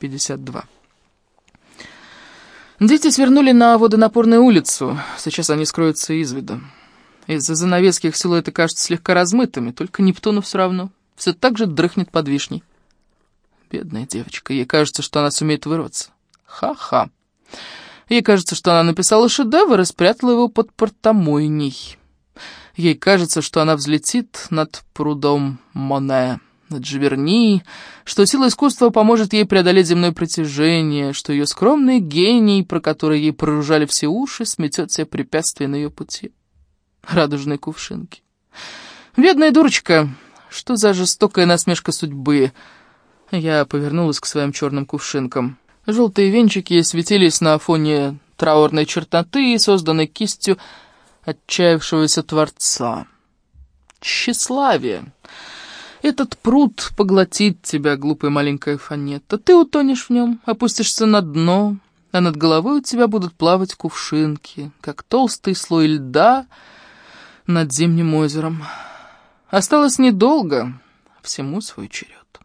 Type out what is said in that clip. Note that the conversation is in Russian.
52. Дети свернули на водонапорную улицу. Сейчас они скроются из виду. Из-за занавески их силуэты кажутся слегка размытыми, только Нептуну все равно. Все так же дрыхнет под вишней. Бедная девочка, ей кажется, что она сумеет вырваться. Ха-ха. Ей кажется, что она написала шедевр и спрятала его под портомойней. Ей кажется, что она взлетит над прудом Моне, над Дживерни, что сила искусства поможет ей преодолеть земное притяжение, что ее скромный гений, про который ей проружали все уши, сметет все препятствия на ее пути. Радужные кувшинки. Бедная дурочка, что за жестокая насмешка судьбы. Я повернулась к своим черным кувшинкам. Желтые венчики светились на фоне траурной черноты, созданной кистью отчаявшегося Творца. Тщеславие. Этот пруд поглотит тебя, глупая маленькая фанета. Ты утонешь в нем, опустишься на дно, а над головой у тебя будут плавать кувшинки, как толстый слой льда над зимним озером. Осталось недолго, всему свой черед.